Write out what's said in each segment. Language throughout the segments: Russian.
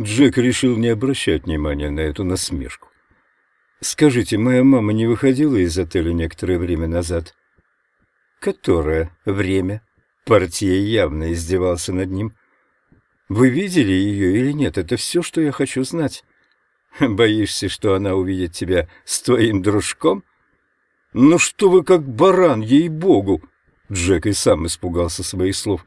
Джек решил не обращать внимания на эту насмешку. «Скажите, моя мама не выходила из отеля некоторое время назад?» «Которое время?» Портье явно издевался над ним. «Вы видели ее или нет? Это все, что я хочу знать. Боишься, что она увидит тебя с твоим дружком?» «Ну что вы как баран, ей-богу!» Джек и сам испугался своих слов.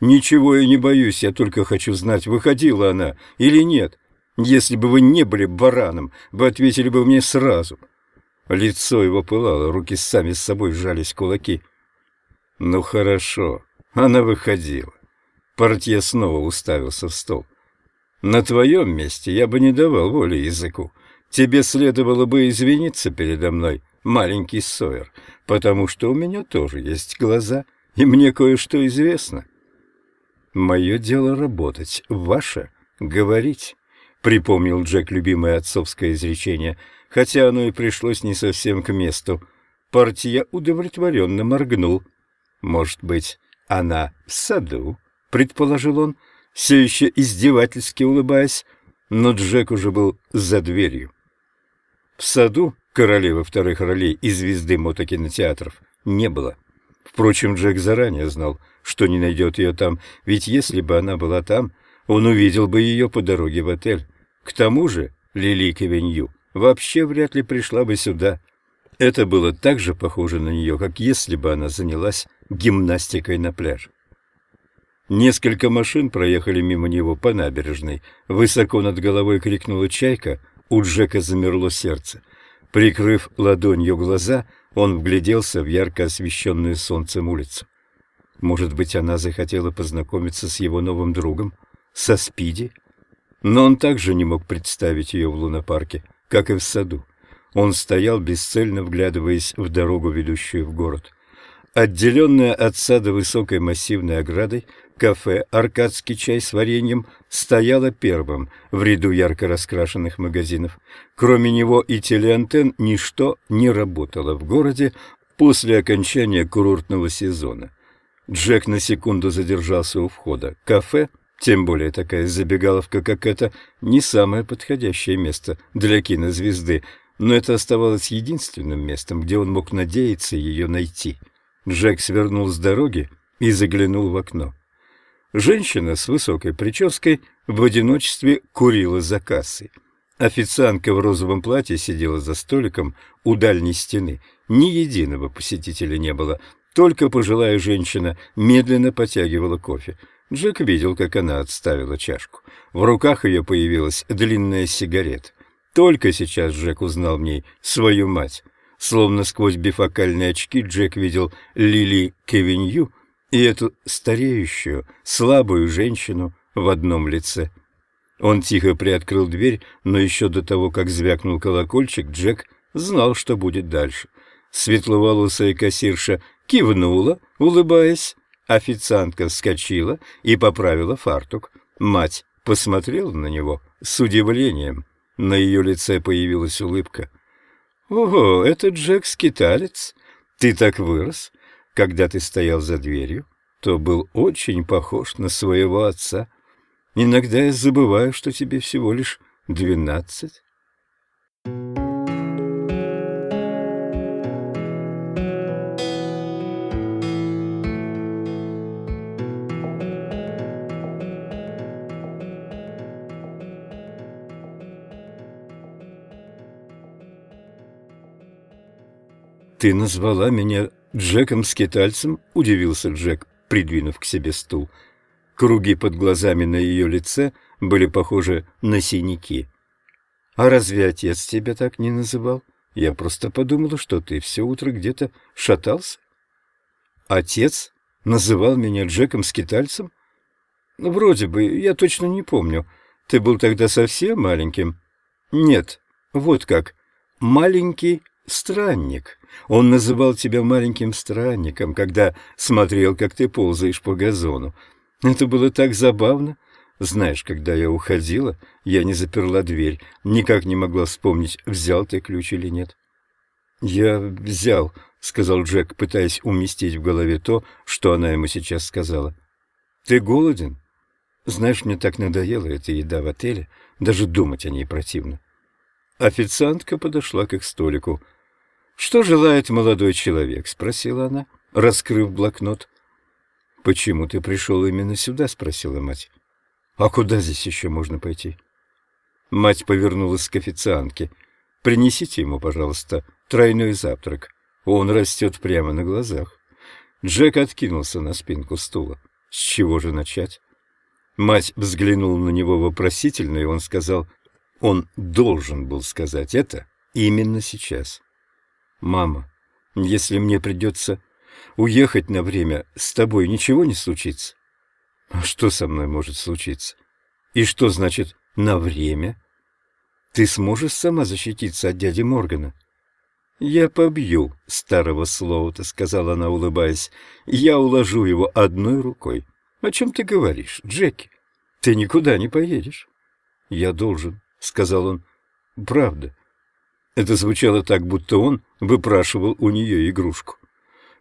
«Ничего я не боюсь, я только хочу знать, выходила она или нет. Если бы вы не были бараном, вы ответили бы мне сразу». Лицо его пылало, руки сами с собой сжались кулаки. «Ну хорошо, она выходила». Портье снова уставился в стол. «На твоем месте я бы не давал воли языку. Тебе следовало бы извиниться передо мной, маленький Сойер, потому что у меня тоже есть глаза, и мне кое-что известно». «Мое дело работать, ваше — говорить», — припомнил Джек любимое отцовское изречение, хотя оно и пришлось не совсем к месту. Партия удовлетворенно моргнул. «Может быть, она в саду?» — предположил он, все еще издевательски улыбаясь, но Джек уже был за дверью. В саду королевы вторых ролей и звезды мотокинотеатров не было. Впрочем, Джек заранее знал, что не найдет ее там, ведь если бы она была там, он увидел бы ее по дороге в отель. К тому же Лили Кевенью вообще вряд ли пришла бы сюда. Это было так же похоже на нее, как если бы она занялась гимнастикой на пляже. Несколько машин проехали мимо него по набережной. Высоко над головой крикнула чайка, у Джека замерло сердце. Прикрыв ладонью глаза, он вгляделся в ярко освещенную солнцем улицу. Может быть, она захотела познакомиться с его новым другом? со Спиди, но он также не мог представить ее в лунопарке, как и в саду. Он стоял, бесцельно вглядываясь в дорогу, ведущую в город. Отделенное от сада высокой массивной оградой, кафе «Аркадский чай с вареньем» стояло первым в ряду ярко раскрашенных магазинов. Кроме него и телеантен ничто не работало в городе после окончания курортного сезона. Джек на секунду задержался у входа. Кафе тем более такая забегаловка, как эта, не самое подходящее место для кинозвезды, но это оставалось единственным местом, где он мог надеяться ее найти. Джек свернул с дороги и заглянул в окно. Женщина с высокой прической в одиночестве курила за кассой. Официантка в розовом платье сидела за столиком у дальней стены. Ни единого посетителя не было, только пожилая женщина медленно потягивала кофе. Джек видел, как она отставила чашку. В руках ее появилась длинная сигарета. Только сейчас Джек узнал в ней свою мать. Словно сквозь бифокальные очки Джек видел Лили Кевинью и эту стареющую, слабую женщину в одном лице. Он тихо приоткрыл дверь, но еще до того, как звякнул колокольчик, Джек знал, что будет дальше. Светловолосая кассирша кивнула, улыбаясь, Официантка вскочила и поправила фартук. Мать посмотрела на него с удивлением. На ее лице появилась улыбка. «Ого, это Джек-скиталец. Ты так вырос. Когда ты стоял за дверью, то был очень похож на своего отца. Иногда я забываю, что тебе всего лишь двенадцать». «Ты назвала меня Джеком-скитальцем?» — удивился Джек, придвинув к себе стул. Круги под глазами на ее лице были похожи на синяки. «А разве отец тебя так не называл? Я просто подумала, что ты все утро где-то шатался». «Отец называл меня Джеком-скитальцем?» «Вроде бы, я точно не помню. Ты был тогда совсем маленьким?» «Нет, вот как. Маленький странник. Он называл тебя маленьким странником, когда смотрел, как ты ползаешь по газону. Это было так забавно. Знаешь, когда я уходила, я не заперла дверь, никак не могла вспомнить, взял ты ключ или нет. «Я взял», — сказал Джек, пытаясь уместить в голове то, что она ему сейчас сказала. «Ты голоден?» Знаешь, мне так надоела эта еда в отеле, даже думать о ней противно. Официантка подошла к их столику. «Что желает молодой человек?» — спросила она, раскрыв блокнот. «Почему ты пришел именно сюда?» — спросила мать. «А куда здесь еще можно пойти?» Мать повернулась к официантке. «Принесите ему, пожалуйста, тройной завтрак. Он растет прямо на глазах». Джек откинулся на спинку стула. «С чего же начать?» Мать взглянула на него вопросительно, и он сказал, он должен был сказать это именно сейчас. «Мама, если мне придется уехать на время, с тобой ничего не случится?» «А что со мной может случиться? И что значит «на время»?» «Ты сможешь сама защититься от дяди Моргана?» «Я побью старого Слоута», — сказала она, улыбаясь. «Я уложу его одной рукой. О чем ты говоришь, Джеки? Ты никуда не поедешь». «Я должен», — сказал он. «Правда». Это звучало так, будто он выпрашивал у нее игрушку.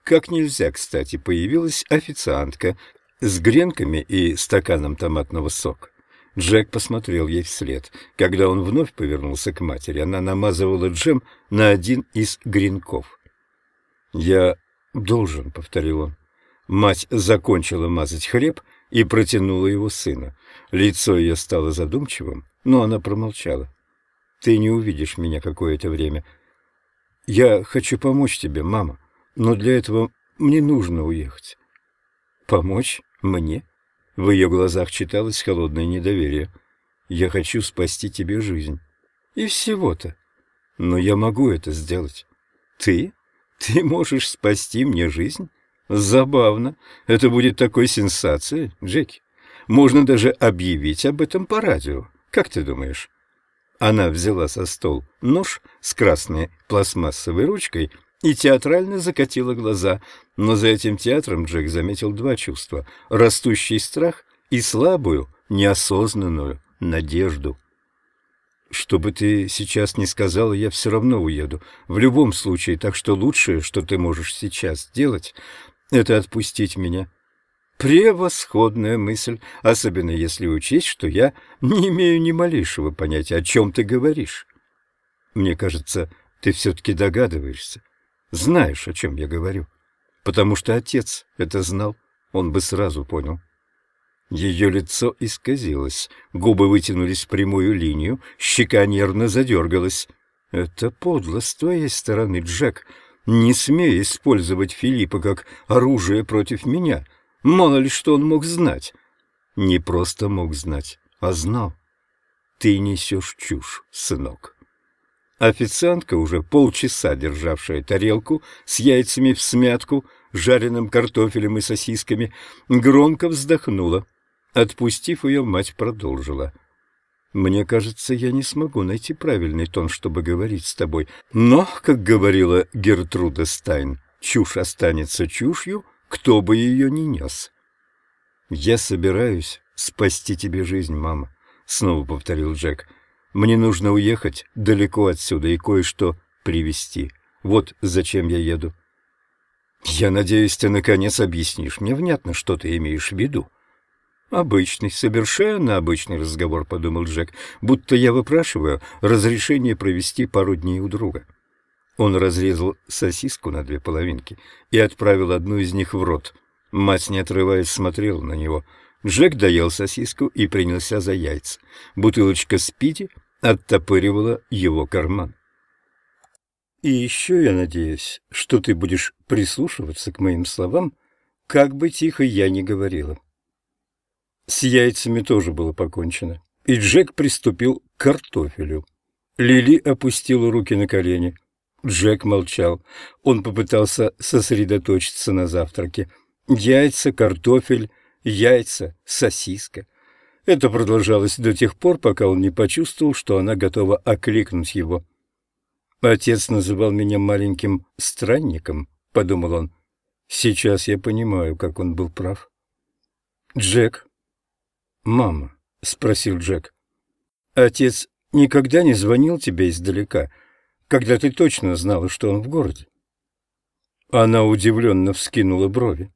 Как нельзя, кстати, появилась официантка с гренками и стаканом томатного сока. Джек посмотрел ей вслед. Когда он вновь повернулся к матери, она намазывала джем на один из гренков. «Я должен», — повторил он. Мать закончила мазать хлеб и протянула его сыну. Лицо ее стало задумчивым, но она промолчала. «Ты не увидишь меня какое-то время. Я хочу помочь тебе, мама, но для этого мне нужно уехать». «Помочь мне?» В ее глазах читалось холодное недоверие. «Я хочу спасти тебе жизнь». «И всего-то. Но я могу это сделать». «Ты? Ты можешь спасти мне жизнь?» «Забавно. Это будет такой сенсацией, Джеки. Можно даже объявить об этом по радио. Как ты думаешь?» Она взяла со стол нож с красной пластмассовой ручкой и театрально закатила глаза, но за этим театром Джек заметил два чувства — растущий страх и слабую, неосознанную надежду. «Что бы ты сейчас ни сказала, я все равно уеду. В любом случае, так что лучшее, что ты можешь сейчас сделать, это отпустить меня». Превосходная мысль, особенно если учесть, что я не имею ни малейшего понятия, о чем ты говоришь. Мне кажется, ты все-таки догадываешься. Знаешь, о чем я говорю. Потому что отец это знал, он бы сразу понял. Ее лицо исказилось, губы вытянулись в прямую линию, щека нервно задергалась. «Это подло с твоей стороны, Джек. Не смей использовать Филиппа как оружие против меня. Мало ли что он мог знать». «Не просто мог знать, а знал. Ты несешь чушь, сынок». Официантка, уже полчаса державшая тарелку с яйцами в смятку, жареным картофелем и сосисками, громко вздохнула. Отпустив ее, мать продолжила. «Мне кажется, я не смогу найти правильный тон, чтобы говорить с тобой. Но, как говорила Гертруда Стайн, чушь останется чушью, кто бы ее ни нес». «Я собираюсь спасти тебе жизнь, мама», — снова повторил Джек. Мне нужно уехать далеко отсюда и кое-что привезти. Вот зачем я еду. Я надеюсь, ты наконец объяснишь мне внятно, что ты имеешь в виду. Обычный, совершенно обычный разговор, подумал Джек, будто я выпрашиваю разрешение провести пару дней у друга. Он разрезал сосиску на две половинки и отправил одну из них в рот. Мать, не отрываясь, смотрела на него — Джек доел сосиску и принялся за яйца. Бутылочка спиди оттопыривала его карман. «И еще я надеюсь, что ты будешь прислушиваться к моим словам, как бы тихо я ни говорила». С яйцами тоже было покончено, и Джек приступил к картофелю. Лили опустила руки на колени. Джек молчал. Он попытался сосредоточиться на завтраке. Яйца, картофель, яйца, сосиска. Это продолжалось до тех пор, пока он не почувствовал, что она готова окликнуть его. «Отец называл меня маленьким странником», — подумал он. «Сейчас я понимаю, как он был прав». «Джек?» «Мама», — спросил Джек. «Отец никогда не звонил тебе издалека, когда ты точно знала, что он в городе?» Она удивленно вскинула брови.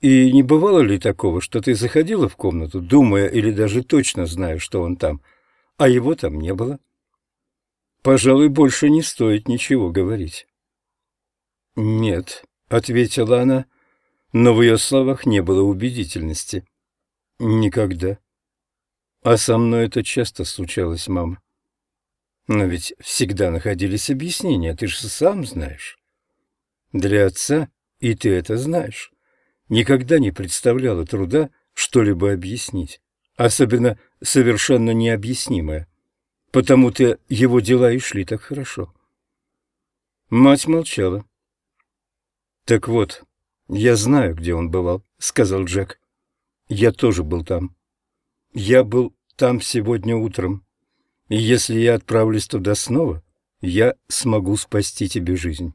И не бывало ли такого, что ты заходила в комнату, думая или даже точно зная, что он там, а его там не было? Пожалуй, больше не стоит ничего говорить. «Нет», — ответила она, но в ее словах не было убедительности. «Никогда». «А со мной это часто случалось, мама». «Но ведь всегда находились объяснения, ты же сам знаешь». «Для отца, и ты это знаешь, никогда не представляло труда что-либо объяснить, особенно совершенно необъяснимое. Потому-то его дела и шли так хорошо». Мать молчала. «Так вот, я знаю, где он бывал», — сказал Джек. «Я тоже был там. Я был там сегодня утром. Если я отправлюсь туда снова, я смогу спасти тебе жизнь».